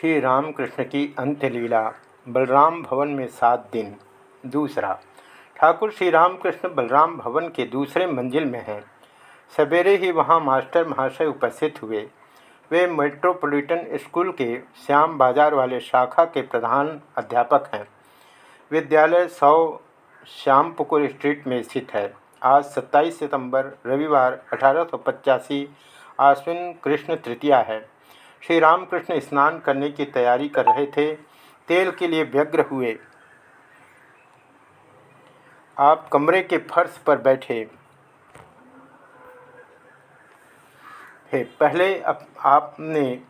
श्री रामकृष्ण की अंत्यलीला, बलराम भवन में सात दिन। दूसरा, ठाकुर श्री रामकृष्ण बलराम भवन के दूसरे मंजिल में हैं। सवेरे ही वहाँ मास्टर महाशय उपस्थित हुए। वे मेट्रोपॉलिटन स्कूल के श्याम बाज़ार वाले शाखा के प्रधान अध्यापक हैं। विद्यालय सौ श्यामपुकुर स्ट्रीट में स्थित है। आज 27 सितंबर, रविवार, अठारह सौ आश्विन कृष्ण तृतीया है। श्री रामकृष्ण स्नान करने की तैयारी कर रहे थे। तेल के लिए व्यग्र हुए। आप कमरे के फर्श पर बैठे। थे पहले अप, आपने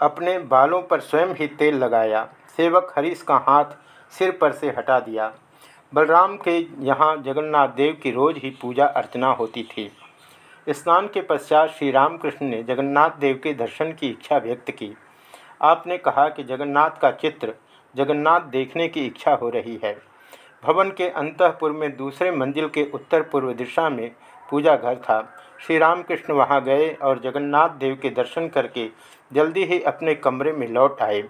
अपने बालों पर स्वयं ही तेल लगाया। सेवक हरीश का हाथ सिर पर से हटा दिया। बलराम के यहाँ जगन्नाथ देव की रोज़ ही पूजा अर्चना होती थी। स्नान के पश्चात श्री रामकृष्ण ने जगन्नाथ देव के दर्शन की इच्छा व्यक्त की। आपने कहा कि जगन्नाथ का चित्र जगन्नाथ देखने की इच्छा हो रही है। भवन के अंतपुर में दूसरे मंजिल के उत्तर पूर्व दिशा में पूजा घर था। श्री रामकृष्ण वहाँ गए और जगन्नाथ देव के दर्शन करके जल्दी ही अपने कमरे में लौट आए।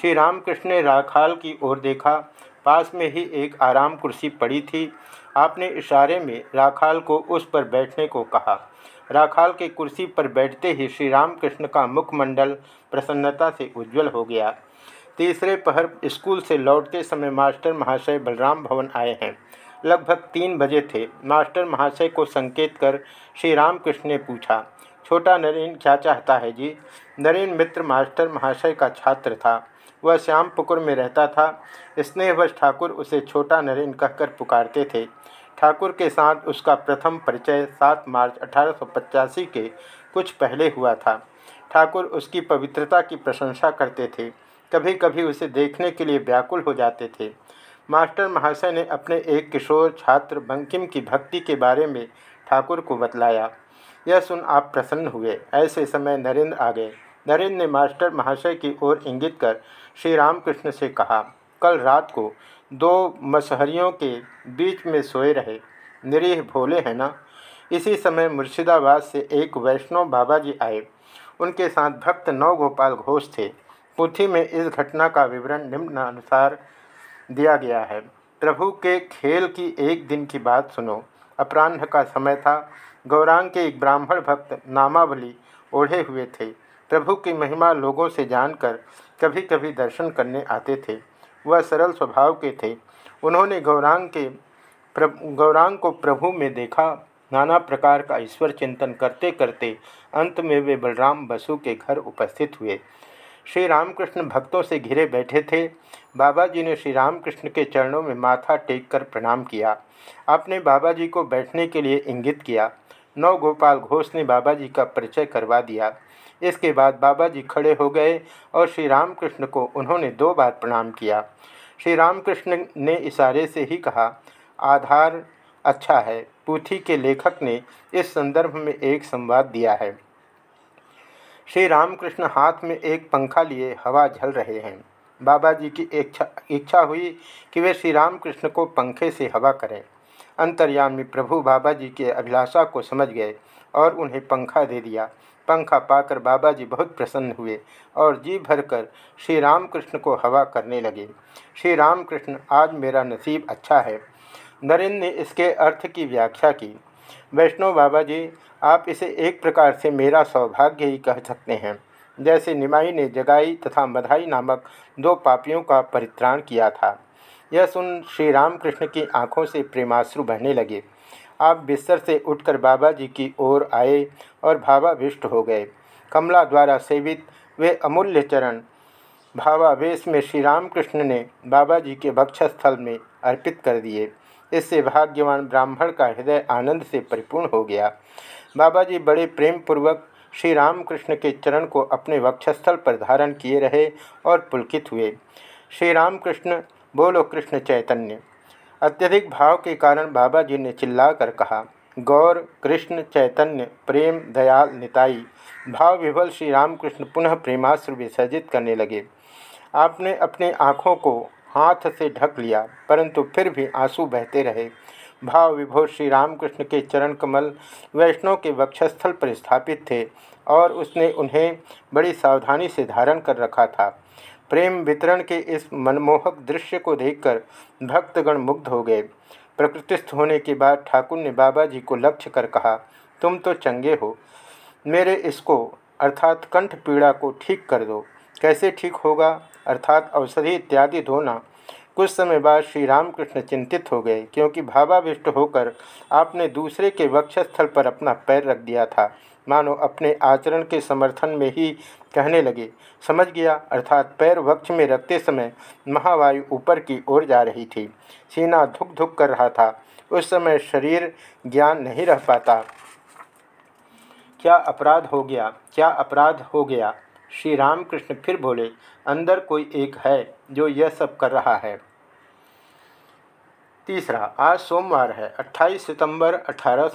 श्री रामकृष्ण ने राखाल की ओर देखा। पास में ही एक आराम कुर्सी पड़ी थी। आपने इशारे में राखाल को उस पर बैठने को कहा। राखाल के कुर्सी पर बैठते ही श्री रामकृष्ण का मुखमंडल प्रसन्नता से उज्जवल हो गया। तीसरे पहर स्कूल से लौटते समय मास्टर महाशय बलराम भवन आए हैं। लगभग तीन बजे थे। मास्टर महाशय को संकेत कर श्री रामकृष्ण ने पूछा, छोटा नरेन, क्या चाहता है जी? नरेन मित्र मास्टर महाशय का छात्र था। वह श्याम श्यामपुकुर में रहता था। स्नेहवश ठाकुर उसे छोटा नरेन कहकर पुकारते थे। ठाकुर के साथ उसका प्रथम परिचय 7 मार्च अठारह सौ पचासी के कुछ पहले हुआ था। ठाकुर उसकी पवित्रता की प्रशंसा करते थे। कभी कभी उसे देखने के लिए व्याकुल हो जाते थे। मास्टर महाशय ने अपने एक किशोर छात्र बंकिम की भक्ति के बारे में ठाकुर को बतलाया। यह सुन आप प्रसन्न हुए। ऐसे समय नरेंद्र आ गए। नरेंद्र ने मास्टर महाशय की ओर इंगित कर श्री रामकृष्ण से कहा, कल रात को दो मसहरियों के बीच में सोए रहे। निरीह भोले हैं ना? इसी समय मुर्शिदाबाद से एक वैष्णव बाबा जी आए। उनके साथ भक्त नवगोपाल घोष थे। पुथी में इस घटना का विवरण निम्नानुसार दिया गया है। प्रभु के खेल की एक दिन की बात सुनो। अपराह्न का समय था। गौरांग के एक ब्राह्मण भक्त नामावली ओढ़े हुए थे। प्रभु की महिमा लोगों से जानकर कभी कभी दर्शन करने आते थे। वह सरल स्वभाव के थे। उन्होंने गौरांग के गौरांग को प्रभु में देखा। नाना प्रकार का ईश्वर चिंतन करते करते अंत में वे बलराम बसु के घर उपस्थित हुए। श्री रामकृष्ण भक्तों से घिरे बैठे थे। बाबा जी ने श्री रामकृष्ण के चरणों में माथा टेक कर प्रणाम किया। आपने बाबा जी को बैठने के लिए इंगित किया। नव गोपाल घोष ने बाबा जी का परिचय करवा दिया। इसके बाद बाबा जी खड़े हो गए और श्री रामकृष्ण को उन्होंने दो बार प्रणाम किया। श्री रामकृष्ण ने इशारे से ही कहा, आधार अच्छा है, पूथी के लेखक ने इस संदर्भ में एक संवाद दिया है। श्री रामकृष्ण हाथ में एक पंखा लिए हवा झल रहे हैं। बाबा जी की इच्छा इच्छा हुई कि वे श्री रामकृष्ण को पंखे से हवा करें। अंतर्यामी प्रभु बाबा जी के अभिलाषा को समझ गए और उन्हें पंखा दे दिया। पंखा पाकर बाबा जी बहुत प्रसन्न हुए और जी भरकर श्री रामकृष्ण को हवा करने लगे। श्री रामकृष्ण आज मेरा नसीब अच्छा है। नरेंद्र ने इसके अर्थ की व्याख्या की। वैष्णव बाबा जी आप इसे एक प्रकार से मेरा सौभाग्य ही कह सकते हैं। जैसे निमाई ने जगाई तथा मधाई नामक दो पापियों का परित्राण किया था। यह सुन श्री रामकृष्ण की आँखों से प्रेमाश्रु बहने लगे। आप बिस्तर से उठकर बाबा जी की ओर आए और भावाभिष्ट हो गए। कमला द्वारा सेवित वे अमूल्य चरण, भावावेश में श्री रामकृष्ण ने बाबा जी के वक्षस्थल में अर्पित कर दिए। इससे भाग्यवान ब्राह्मण का हृदय आनंद से परिपूर्ण हो गया। बाबा जी बड़े प्रेम पूर्वक श्री रामकृष्ण के चरण को अपने वक्षस्थल पर धारण किए रहे और पुलकित हुए। श्री रामकृष्ण बोलो कृष्ण चैतन्य। अत्यधिक भाव के कारण बाबा जी ने चिल्लाकर कहा, गौर, कृष्ण, चैतन्य, प्रेम, दयाल, निताई, भाव विभल श्री रामकृष्ण पुनः प्रेमाश्र विसर्जित करने लगे। आपने अपने आँखों को हाथ से ढक लिया, परंतु फिर भी आँसू बहते रहे। भाव विभोर श्री रामकृष्ण के चरण कमल वैष्णव के वक्षस्थल पर स्थापित थे और उसने उन्हें बड़ी सावधानी से धारण कर रखा था। प्रेम वितरण के इस मनमोहक दृश्य को देखकर भक्तगण मुग्ध हो गए। प्रकृतिस्थ होने के बाद ठाकुर ने बाबा जी को लक्ष्य कर कहा, तुम तो चंगे हो। मेरे इसको, अर्थात कंठ पीड़ा को ठीक कर दो। कैसे ठीक होगा? अर्थात औषधि इत्यादि धोना कुछ समय बाद श्री रामकृष्ण चिंतित हो गए, क्योंकि भावाविष्ट होकर आपने दूसरे के वक्षस्थल पर अपना पैर रख दिया था। मानो अपने आचरण के समर्थन में ही कहने लगे। समझ गया, अर्थात पैर वक्ष में रखते समय महावायु ऊपर की ओर जा रही थी। सीना धुक धुक कर रहा था। उस समय शरीर ज्ञान नहीं रह पाता। क्या अपराध हो गया? क्या अपराध हो गया? श्री रामकृष्ण फिर बोले, अंदर कोई एक है जो यह सब कर रहा है। तीसरा, आज सोमवार है 28 सितंबर अठारह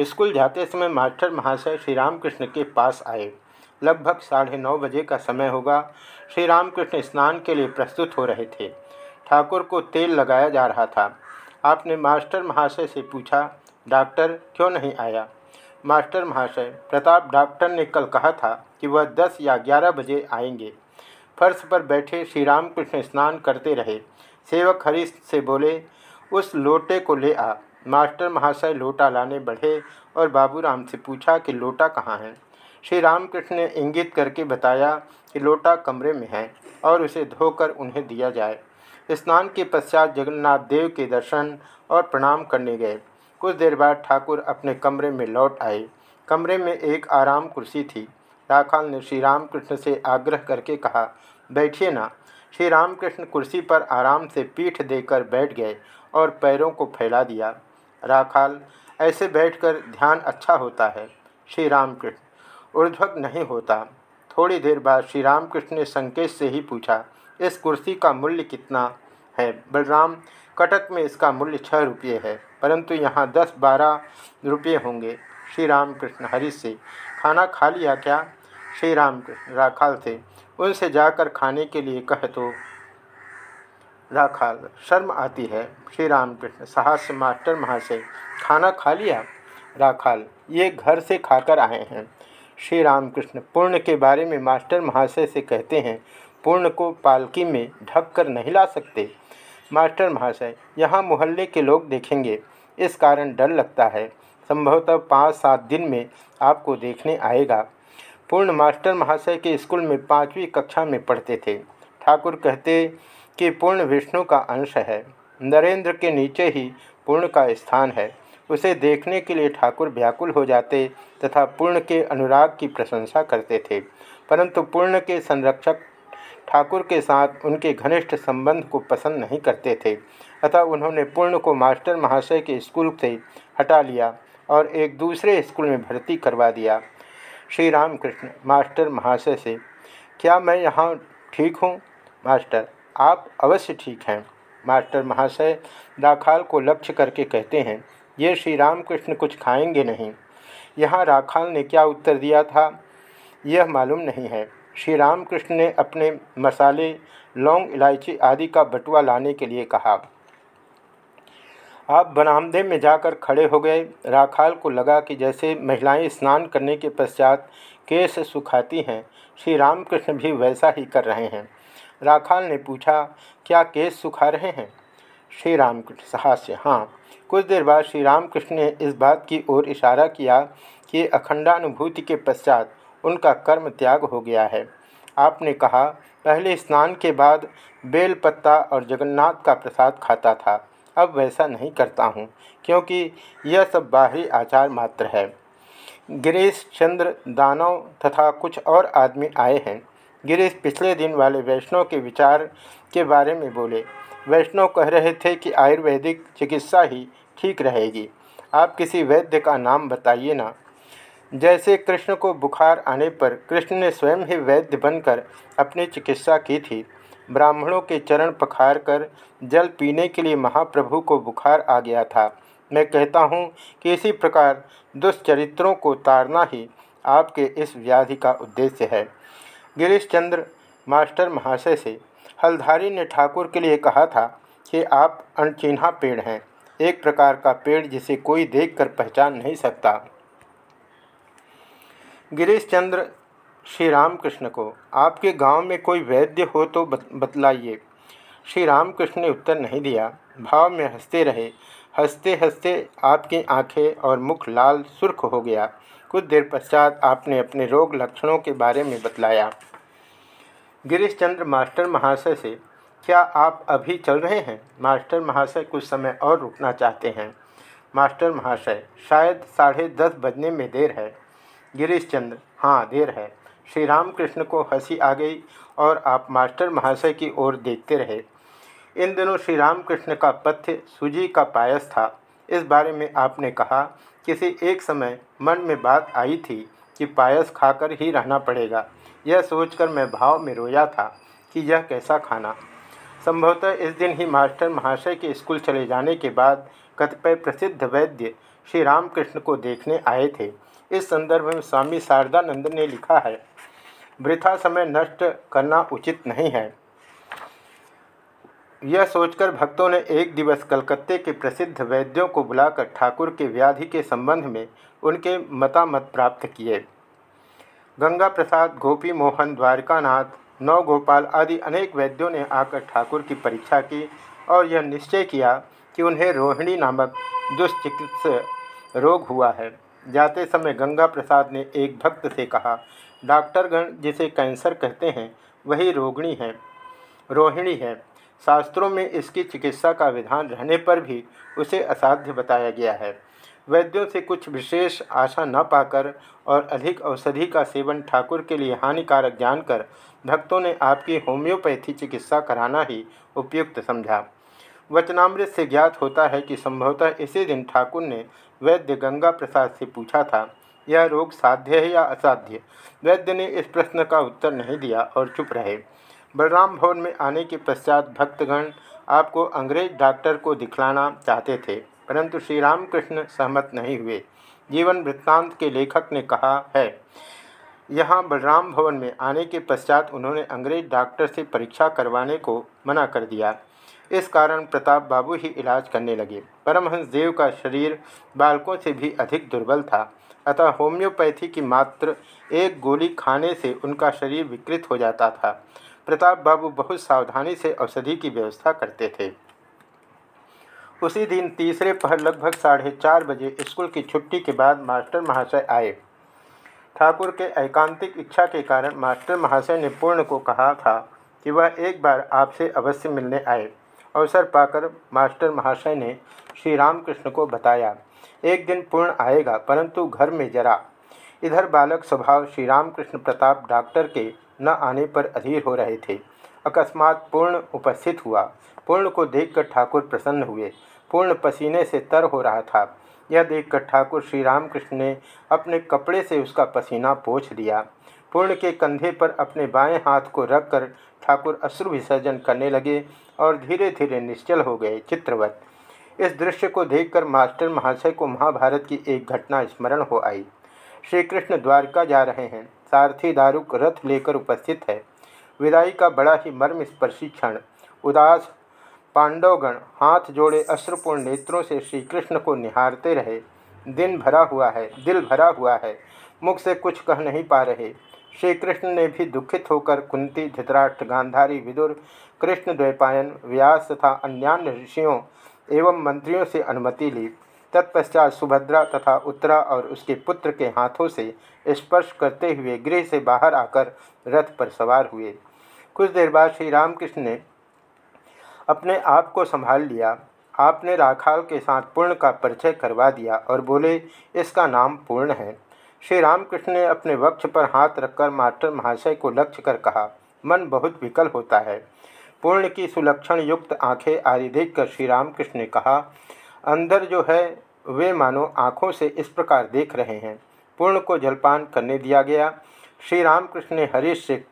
स्कूल जाते समय मास्टर महाशय श्री रामकृष्ण के पास आए। लगभग साढ़े नौ बजे का समय होगा। श्री रामकृष्ण स्नान के लिए प्रस्तुत हो रहे थे। ठाकुर को तेल लगाया जा रहा था। आपने मास्टर महाशय से पूछा, डॉक्टर, क्यों नहीं आया? मास्टर महाशय, प्रताप, डॉक्टर ने कल कहा था कि वह दस या ग्यारह बजे आएँगे। फर्श पर बैठे श्री रामकृष्ण स्नान करते रहे। सेवक हरीश से बोले, उस लोटे को ले आ। मास्टर महाशय लोटा लाने बढ़े और बाबूराम से पूछा कि लोटा कहाँ है? श्री रामकृष्ण ने इंगित करके बताया कि लोटा कमरे में है और उसे धोकर उन्हें दिया जाए। स्नान के पश्चात जगन्नाथ देव के दर्शन और प्रणाम करने गए। कुछ देर बाद ठाकुर अपने कमरे में लौट आए। कमरे में एक आराम कुर्सी थी। राखाल ने श्री रामकृष्ण से आग्रह करके कहा, बैठिए ना। श्री रामकृष्ण कुर्सी पर आराम से पीठ देकर बैठ गए और पैरों को फैला दिया। राखाल, ऐसे बैठकर ध्यान अच्छा होता है श्री रामकृष्ण ऊर्ध्वक नहीं होता। थोड़ी देर बाद श्री रामकृष्ण ने संकेत से ही पूछा, इस कुर्सी का मूल्य कितना है? बलराम, कटक में इसका मूल्य छः रुपये है, परंतु यहाँ दस बारह रुपये होंगे। श्री राम कृष्ण हरि से, खाना खा लिया क्या? श्री राम कृष्ण राखाल से उनसे जाकर खाने के लिए कह तो राखाल, शर्म आती है। श्री राम कृष्ण साहस मास्टर महाशय, खाना खा लिया? राखाल, ये घर से खाकर आए हैं। श्री रामकृष्ण पूर्ण के बारे में मास्टर महाशय से कहते हैं। पूर्ण को पालकी में ढक कर नहीं ला सकते। मास्टर महाशय, यहाँ मोहल्ले के लोग देखेंगे। इस कारण डर लगता है। संभवतः पाँच सात दिन में आपको देखने आएगा। पूर्ण मास्टर महाशय के स्कूल में पाँचवीं कक्षा में पढ़ते थे। ठाकुर कहते कि पूर्ण विष्णु का अंश है। नरेंद्र के नीचे ही पूर्ण का स्थान है। उसे देखने के लिए ठाकुर व्याकुल हो जाते तथा पूर्ण के अनुराग की प्रशंसा करते थे। परंतु पूर्ण के संरक्षक ठाकुर के साथ उनके घनिष्ठ संबंध को पसंद नहीं करते थे। अतः उन्होंने पूर्ण को मास्टर महाशय के स्कूल से हटा लिया और एक दूसरे स्कूल में भर्ती करवा दिया। श्री रामकृष्ण मास्टर महाशय से, क्या मैं यहाँ ठीक हूँ? मास्टर, आप अवश्य ठीक हैं। मास्टर महाशय, राखाल को लक्ष्य करके कहते हैं, ये श्री रामकृष्ण कुछ खाएँगे नहीं। यहाँ राखाल ने क्या उत्तर दिया था, यह मालूम नहीं है। श्री रामकृष्ण ने अपने मसाले, लौंग, इलायची आदि का बटुआ लाने के लिए कहा। आप बरामदे में जाकर खड़े हो गए। राखाल को लगा कि जैसे महिलाएँ स्नान करने के पश्चात केस सुखाती हैं, श्री रामकृष्ण भी वैसा ही कर रहे हैं। राखाल ने पूछा, क्या केस सुखा रहे हैं? श्री रामकृष्ण सहास्य हाँ। कुछ देर बाद श्री रामकृष्ण ने इस बात की ओर इशारा किया कि अखंडानुभूति के पश्चात उनका कर्म त्याग हो गया है। आपने कहा, पहले स्नान के बाद बेल पत्ता और जगन्नाथ का प्रसाद खाता था। अब वैसा नहीं करता हूँ, क्योंकि यह सब बाहरी आचार मात्र है। गिरीश चंद्र दानव तथा कुछ और आदमी आए हैं। गिरीश पिछले दिन वाले वैष्णव के विचार के बारे में बोले। वैष्णव कह रहे थे कि आयुर्वेदिक चिकित्सा ही ठीक रहेगी। आप किसी वैद्य का नाम बताइए ना। जैसे कृष्ण को बुखार आने पर कृष्ण ने स्वयं ही वैद्य बनकर अपनी चिकित्सा की थी। ब्राह्मणों के चरण पखार कर जल पीने के लिए महाप्रभु को बुखार आ गया था। मैं कहता हूँ कि इसी प्रकार दुष्चरित्रों को तारना ही आपके इस व्याधि का उद्देश्य है। गिरीश चंद्र मास्टर महाशय से हलधारी ने ठाकुर के लिए कहा था कि आप अनचिन्हा पेड़ हैं। एक प्रकार का पेड़ जिसे कोई देखकर पहचान नहीं सकता। गिरीश चंद्र श्री रामकृष्ण को। आपके गाँव में कोई वैद्य हो तो बतलाइए। श्री रामकृष्ण ने उत्तर नहीं दिया। भाव में हँसते रहे। हँसते हँसते आपकी आँखें और मुख लाल सुर्ख हो गया। कुछ देर पश्चात आपने अपने रोग लक्षणों के बारे में बतलाया। गिरीश चंद्र मास्टर महाशय से, क्या आप अभी चल रहे हैं मास्टर महाशय कुछ समय और रुकना चाहते हैं। मास्टर महाशय, शायद साढ़े दस बजने में देर है गिरीश चंद्र हाँ देर है। श्री रामकृष्ण को हँसी आ गई और आप मास्टर महाशय की ओर देखते रहे। इन दिनों श्री रामकृष्ण का पथ्य सूजी का पायस था। इस बारे में आपने कहा, किसी एक समय मन में बात आई थी कि पायस खाकर ही रहना पड़ेगा। यह सोचकर मैं भाव में रोया था कि यह कैसा खाना। संभवतः इस दिन ही मास्टर महाशय के स्कूल चले जाने के बाद कतिपय प्रसिद्ध वैद्य श्री रामकृष्ण को देखने आए थे। इस संदर्भ में स्वामी शारदानंद ने लिखा है वृथा समय नष्ट करना उचित नहीं है। यह सोचकर भक्तों ने एक दिवस कलकत्ते के प्रसिद्ध वैद्यों को बुलाकर ठाकुर के व्याधि के संबंध में उनके मतामत प्राप्त किए। गंगा प्रसाद गोपी मोहन, द्वारकानाथ नव गोपाल आदि अनेक वैद्यों ने आकर ठाकुर की परीक्षा की और यह निश्चय किया कि उन्हें रोहिणी नामक दुष्चिकित्स रोग हुआ है। जाते समय गंगा प्रसाद ने एक भक्त से कहा, डॉक्टरगण जिसे कैंसर कहते हैं, वही रोगिणी है, रोहिणी है। शास्त्रों में इसकी चिकित्सा का विधान रहने पर भी उसे असाध्य बताया गया है। वैद्यों से कुछ विशेष आशा न पाकर और अधिक औषधि का सेवन ठाकुर के लिए हानिकारक जानकर भक्तों ने आपकी होम्योपैथी चिकित्सा कराना ही उपयुक्त समझा। वचनामृत से ज्ञात होता है कि संभवतः इसी दिन ठाकुर ने वैद्य गंगा प्रसाद से पूछा था, यह रोग साध्य है या असाध्य? वैद्य ने इस प्रश्न का उत्तर नहीं दिया और चुप रहे। बलराम भवन में आने के पश्चात भक्तगण आपको अंग्रेज़ डॉक्टर को दिखलाना चाहते थे, परंतु श्री रामकृष्ण सहमत नहीं हुए। जीवन वृत्तांत के लेखक ने कहा, है। यहाँ बलराम भवन में आने के पश्चात उन्होंने अंग्रेज़ डॉक्टर से परीक्षा करवाने को मना कर दिया। इस कारण प्रताप बाबू ही इलाज करने लगे। परमहंस देव का शरीर बालकों से भी अधिक दुर्बल था। अतः होम्योपैथी की मात्र एक गोली खाने से उनका शरीर विकृत हो जाता था। प्रताप बाबू बहुत सावधानी से औषधि की व्यवस्था करते थे। उसी दिन तीसरे पहर लगभग साढ़े चार बजे स्कूल की छुट्टी के बाद मास्टर महाशय आए। ठाकुर के एकांतिक इच्छा के कारण मास्टर महाशय ने पूर्ण को कहा था कि वह एक बार आपसे अवश्य मिलने आए। अवसर पाकर मास्टर महाशय ने श्री रामकृष्ण को बताया, एक दिन पूर्ण आएगा, परंतु घर में जरा। इधर बालक स्वभाव श्री रामकृष्ण प्रताप डॉक्टर के न आने पर अधीर हो रहे थे। अकस्मात पूर्ण उपस्थित हुआ। पूर्ण को देखकर ठाकुर प्रसन्न हुए। पूर्ण पसीने से तर हो रहा था। यह देखकर ठाकुर श्री रामकृष्ण ने अपने कपड़े से उसका पसीना पोछ दिया पूर्ण के कंधे पर अपने बाएँ हाथ को रखकर ठाकुर अश्रु विसर्जन करने लगे और धीरे धीरे निश्चल हो गए चित्रवत। इस दृश्य को देखकर मास्टर महाशय को महाभारत की एक घटना स्मरण हो आई। श्री कृष्ण द्वारका जा रहे हैं। सारथी दारुक रथ लेकर उपस्थित है। विदाई का बड़ा ही मर्म स्पर्शी क्षण। उदास पांडवगण हाथ जोड़े अश्रुपूर्ण नेत्रों से श्री कृष्ण को निहारते रहे। दिन भरा हुआ है, दिल भरा हुआ है। मुख से कुछ कह नहीं पा रहे। श्री कृष्ण ने भी दुखित होकर कुंती, धृतराष्ट्र, गांधारी, विदुर, कृष्ण, द्वैपायन, व्यास तथा अन्यान्य ऋषियों एवं मंत्रियों से अनुमति ली। तत्पश्चात सुभद्रा तथा उत्तरा और उसके पुत्र के हाथों से स्पर्श करते हुए गृह से बाहर आकर रथ पर सवार हुए। कुछ देर बाद श्री रामकृष्ण ने अपने आप को संभाल लिया। आपने राखाल के साथ पूर्ण का परिचय करवा दिया और बोले, इसका नाम पूर्ण है। श्री रामकृष्ण ने अपने वक्ष पर हाथ रखकर मास्टर महाशय को लक्ष्य कर कहा, मन बहुत विकल होता है। पूर्ण की सुलक्षण युक्त आँखें आदि देखकर श्री रामकृष्ण ने कहा, अंदर जो है, वे मानो आँखों से इस प्रकार देख रहे हैं। पूर्ण को जलपान करने दिया गया। श्री रामकृष्ण ने हरीश से,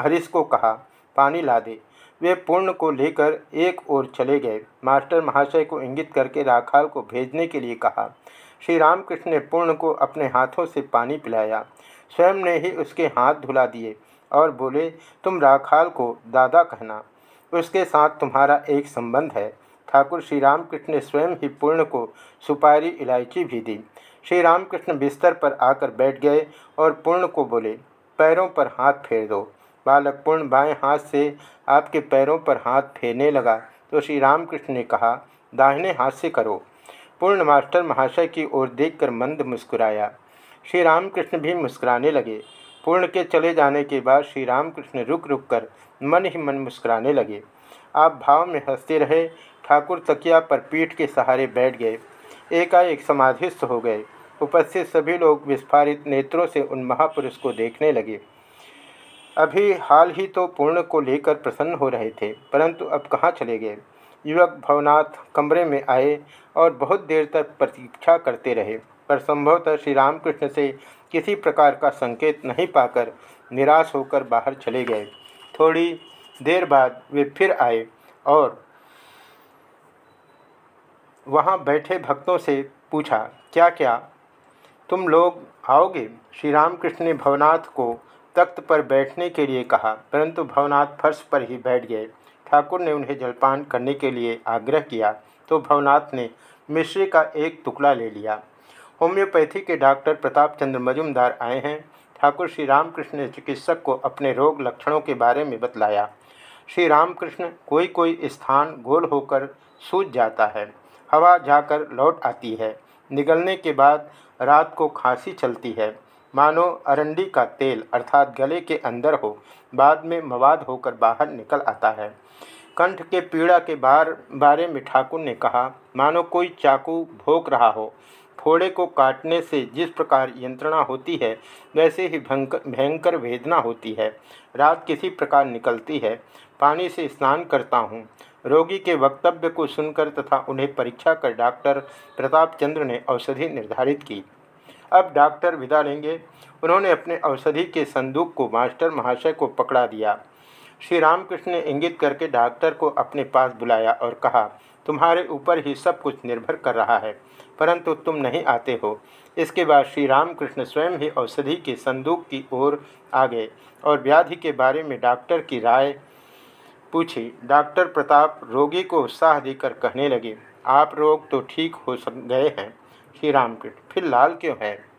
हरीश को कहा, पानी ला दे। वे पूर्ण को लेकर एक ओर चले गए। मास्टर महाशय को इंगित करके राखाल को भेजने के लिए कहा श्री रामकृष्ण ने पूर्ण को अपने हाथों से पानी पिलाया। स्वयं ने ही उसके हाथ धुला दिए और बोले, तुम राखाल को दादा कहना। उसके साथ तुम्हारा एक संबंध है। ठाकुर श्री रामकृष्ण ने स्वयं ही पूर्ण को सुपारी इलायची भी दी। श्री रामकृष्ण बिस्तर पर आकर बैठ गए और पूर्ण को बोले, पैरों पर हाथ फेर दो। बालक पूर्ण बाएँ हाथ से आपके पैरों पर हाथ फेरने लगा। तो श्री रामकृष्ण ने कहा, दाहिने हाथ से करो। पूर्ण मास्टर महाशय की ओर देखकर मंद मुस्कुराया। श्री रामकृष्ण भी मुस्कुराने लगे। पूर्ण के चले जाने के बाद श्री रामकृष्ण रुक रुक कर मन ही मन मुस्कुराने लगे। आप भाव में हँसते रहे। ठाकुर तकिया पर पीठ के सहारे बैठ गए। एकाएक समाधिस्थ हो गए। उपस्थित सभी लोग विस्फारित नेत्रों से उन महापुरुष को देखने लगे। अभी हाल ही तो पूर्ण को लेकर प्रसन्न हो रहे थे, परंतु अब कहाँ चले गए? युवक भवनाथ कमरे में आए और बहुत देर तक प्रतीक्षा करते रहे, पर संभवतः श्री रामकृष्ण से किसी प्रकार का संकेत नहीं पाकर निराश होकर बाहर चले गए। थोड़ी देर बाद वे फिर आए और वहाँ बैठे भक्तों से पूछा, क्या क्या? तुम लोग आओगे? श्री रामकृष्ण ने भवनाथ को तख्त पर बैठने के लिए कहा, परंतु भवनाथ फर्श पर ही बैठ गए। ठाकुर ने उन्हें जलपान करने के लिए आग्रह किया तो भवनाथ ने मिश्री का एक टुकड़ा ले लिया। होम्योपैथी के डॉक्टर प्रताप चंद्र मजुमदार आए हैं। ठाकुर श्री रामकृष्ण ने चिकित्सक को अपने रोग लक्षणों के बारे में बतलाया। श्री रामकृष्ण कोई कोई स्थान गोल होकर सूझ जाता है। हवा जाकर लौट आती है। निगलने के बाद रात को खांसी चलती है। मानो अरंडी का तेल अर्थात गले के अंदर हो, बाद में मवाद होकर बाहर निकल आता है। कंठ के पीड़ा के बार, बारे में ठाकुर ने कहा, मानो कोई चाकू भोंक रहा हो, फोड़े को काटने से जिस प्रकार यंत्रणा होती है, वैसे ही भयंकर वेदना होती है। रात किसी प्रकार निकलती है, पानी से स्नान करता हूँ। रोगी के वक्तव्य को सुनकर तथा उन्हें परीक्षा कर डॉक्टर प्रताप चंद्र ने औषधि निर्धारित की। अब डॉक्टर विदा लेंगे। उन्होंने अपने औषधि के संदूक को, मास्टर महाशय को पकड़ा दिया। श्री रामकृष्ण ने इंगित करके डॉक्टर को अपने पास बुलाया और कहा, तुम्हारे ऊपर ही सब कुछ निर्भर कर रहा है, परंतु तुम नहीं आते हो। इसके बाद श्री रामकृष्ण स्वयं ही औषधि के संदूक की ओर आ गए और व्याधि के बारे में डॉक्टर की राय पूछी। डॉक्टर प्रताप रोगी को उत्साह देकर कहने लगे, आप रोग तो ठीक हो गए हैं श्री रामकृष्ण। फिर लाल क्यों है?